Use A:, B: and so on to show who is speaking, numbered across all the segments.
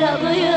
A: yaramıyor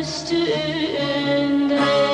A: üstünde.